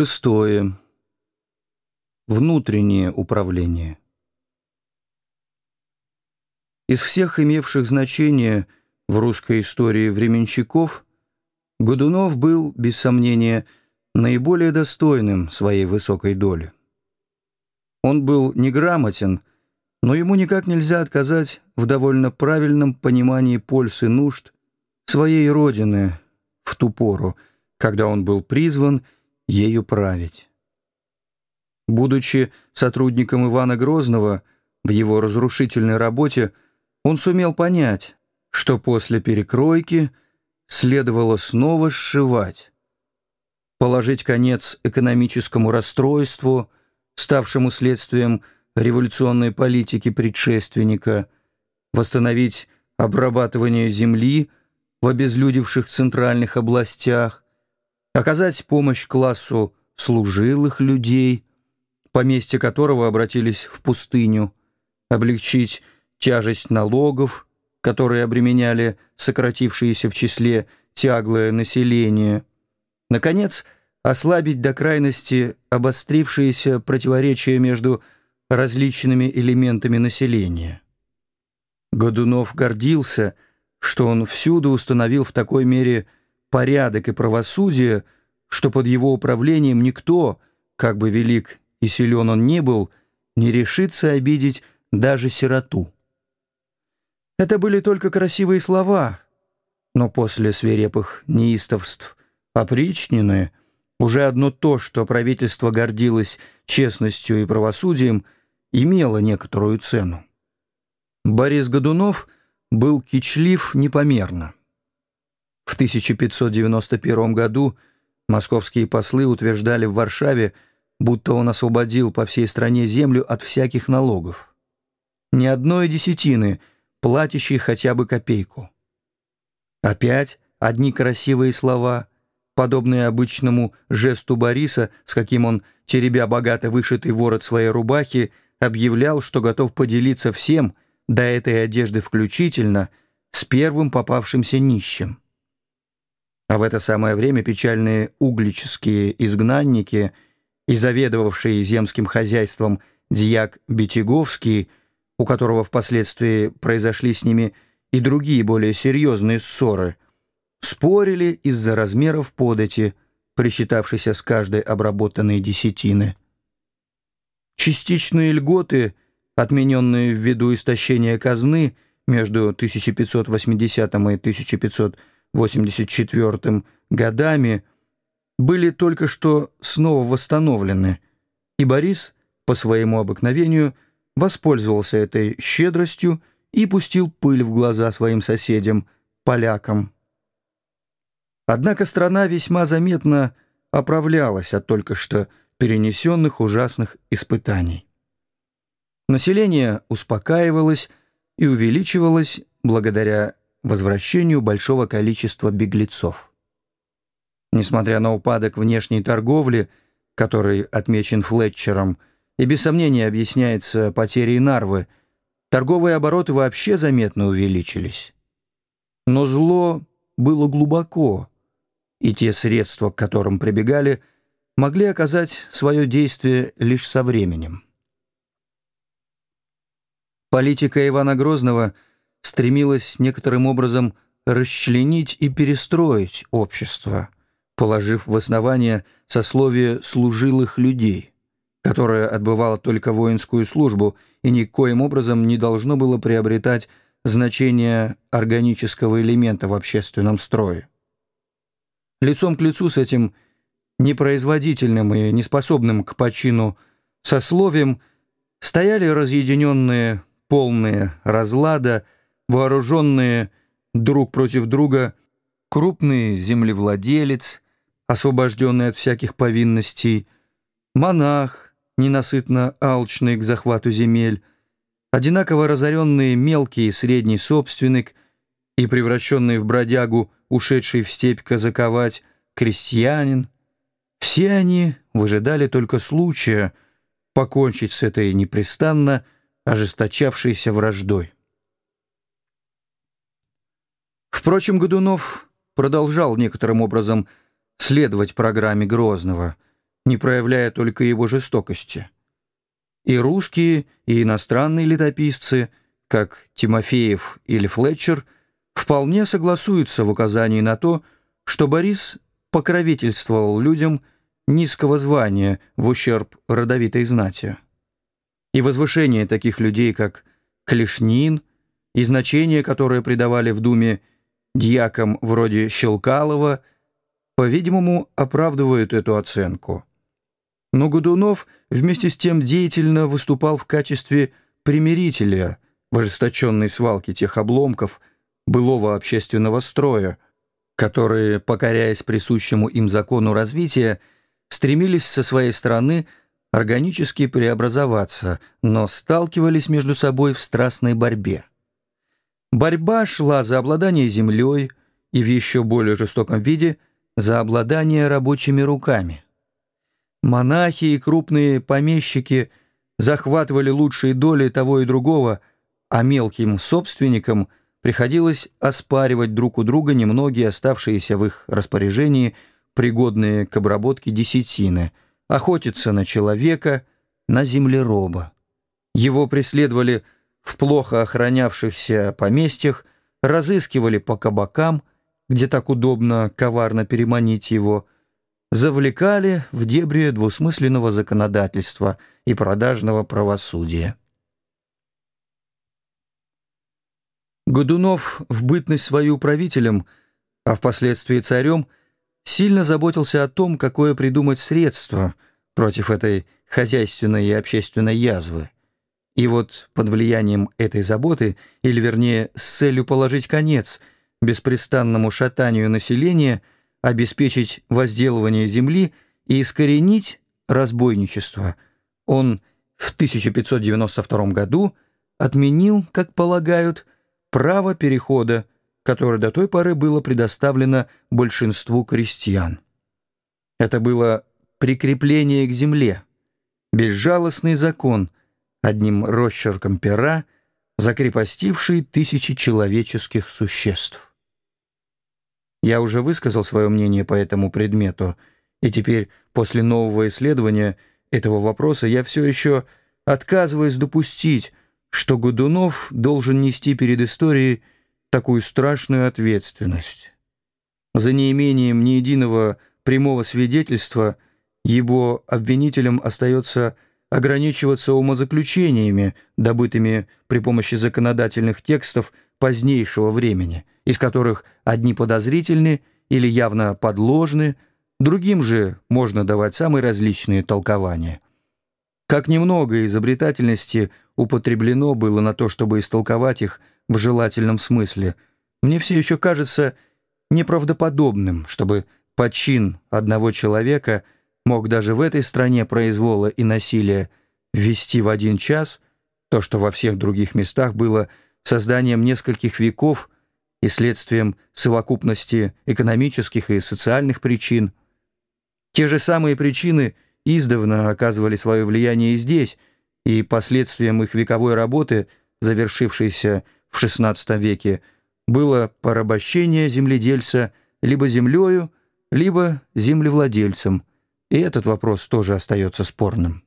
Шестое. Внутреннее управление. Из всех имевших значение в русской истории временщиков Годунов был, без сомнения, наиболее достойным своей высокой доли. Он был неграмотен, но ему никак нельзя отказать в довольно правильном понимании пользы нужд своей родины в ту пору, когда он был призван ею править. Будучи сотрудником Ивана Грозного в его разрушительной работе, он сумел понять, что после перекройки следовало снова сшивать, положить конец экономическому расстройству, ставшему следствием революционной политики предшественника, восстановить обрабатывание земли в обезлюдевших центральных областях, оказать помощь классу служилых людей, поместья которого обратились в пустыню, облегчить тяжесть налогов, которые обременяли сократившееся в числе тяглое население, наконец, ослабить до крайности обострившиеся противоречия между различными элементами населения. Годунов гордился, что он всюду установил в такой мере порядок и правосудие, что под его управлением никто, как бы велик и силен он не был, не решится обидеть даже сироту. Это были только красивые слова, но после свирепых неистовств опричнины уже одно то, что правительство гордилось честностью и правосудием, имело некоторую цену. Борис Годунов был кичлив непомерно. В 1591 году московские послы утверждали в Варшаве, будто он освободил по всей стране землю от всяких налогов. Ни одной десятины, платящей хотя бы копейку. Опять одни красивые слова, подобные обычному жесту Бориса, с каким он, теребя богато вышитый ворот своей рубахи, объявлял, что готов поделиться всем, до этой одежды включительно, с первым попавшимся нищим. А в это самое время печальные углические изгнанники и заведовавший земским хозяйством дьяк Бетяговский, у которого впоследствии произошли с ними и другие более серьезные ссоры, спорили из-за размеров подати, присчитавшейся с каждой обработанной десятины. Частичные льготы, отмененные ввиду истощения казны между 1580 и 1580 84 годами были только что снова восстановлены, и Борис, по своему обыкновению, воспользовался этой щедростью и пустил пыль в глаза своим соседям, полякам. Однако страна весьма заметно оправлялась от только что перенесенных ужасных испытаний. Население успокаивалось и увеличивалось благодаря возвращению большого количества беглецов. Несмотря на упадок внешней торговли, который отмечен Флетчером, и без сомнения объясняется потерей Нарвы, торговые обороты вообще заметно увеличились. Но зло было глубоко, и те средства, к которым прибегали, могли оказать свое действие лишь со временем. Политика Ивана Грозного – стремилась некоторым образом расчленить и перестроить общество, положив в основание сословие служилых людей, которое отбывало только воинскую службу и никоим образом не должно было приобретать значение органического элемента в общественном строе. Лицом к лицу с этим непроизводительным и неспособным к почину сословием стояли разъединенные, полные разлада, вооруженные друг против друга, крупный землевладелец, освобожденный от всяких повинностей, монах, ненасытно алчный к захвату земель, одинаково разоренный мелкий и средний собственник и превращенный в бродягу, ушедший в степь казаковать, крестьянин, все они выжидали только случая покончить с этой непрестанно ожесточавшейся враждой. Впрочем, Годунов продолжал некоторым образом следовать программе Грозного, не проявляя только его жестокости. И русские, и иностранные летописцы, как Тимофеев или Флетчер, вполне согласуются в указании на то, что Борис покровительствовал людям низкого звания в ущерб родовитой знати. И возвышение таких людей, как Клешнин, и значение, которое придавали в Думе дьякам вроде Щелкалова, по-видимому, оправдывают эту оценку. Но Годунов вместе с тем деятельно выступал в качестве примирителя в ожесточенной свалке тех обломков былого общественного строя, которые, покоряясь присущему им закону развития, стремились со своей стороны органически преобразоваться, но сталкивались между собой в страстной борьбе. Борьба шла за обладание землей и в еще более жестоком виде за обладание рабочими руками. Монахи и крупные помещики захватывали лучшие доли того и другого, а мелким собственникам приходилось оспаривать друг у друга немногие оставшиеся в их распоряжении пригодные к обработке десятины, охотиться на человека, на землероба. Его преследовали в плохо охранявшихся поместьях, разыскивали по кабакам, где так удобно коварно переманить его, завлекали в дебри двусмысленного законодательства и продажного правосудия. Годунов в бытность свою правителем, а впоследствии царем, сильно заботился о том, какое придумать средство против этой хозяйственной и общественной язвы. И вот под влиянием этой заботы, или вернее с целью положить конец беспрестанному шатанию населения, обеспечить возделывание земли и искоренить разбойничество, он в 1592 году отменил, как полагают, право перехода, которое до той поры было предоставлено большинству крестьян. Это было прикрепление к земле, безжалостный закон – одним росчерком пера, закрепостивший тысячи человеческих существ. Я уже высказал свое мнение по этому предмету, и теперь, после нового исследования этого вопроса, я все еще отказываюсь допустить, что Годунов должен нести перед историей такую страшную ответственность. За неимением ни единого прямого свидетельства его обвинителем остается ограничиваться умозаключениями, добытыми при помощи законодательных текстов позднейшего времени, из которых одни подозрительны или явно подложны, другим же можно давать самые различные толкования. Как немного изобретательности употреблено было на то, чтобы истолковать их в желательном смысле, мне все еще кажется неправдоподобным, чтобы почин одного человека – мог даже в этой стране произвола и насилия ввести в один час то, что во всех других местах было созданием нескольких веков и следствием совокупности экономических и социальных причин. Те же самые причины издавна оказывали свое влияние и здесь, и последствием их вековой работы, завершившейся в XVI веке, было порабощение земледельца либо землею, либо землевладельцем – и этот вопрос тоже остается спорным.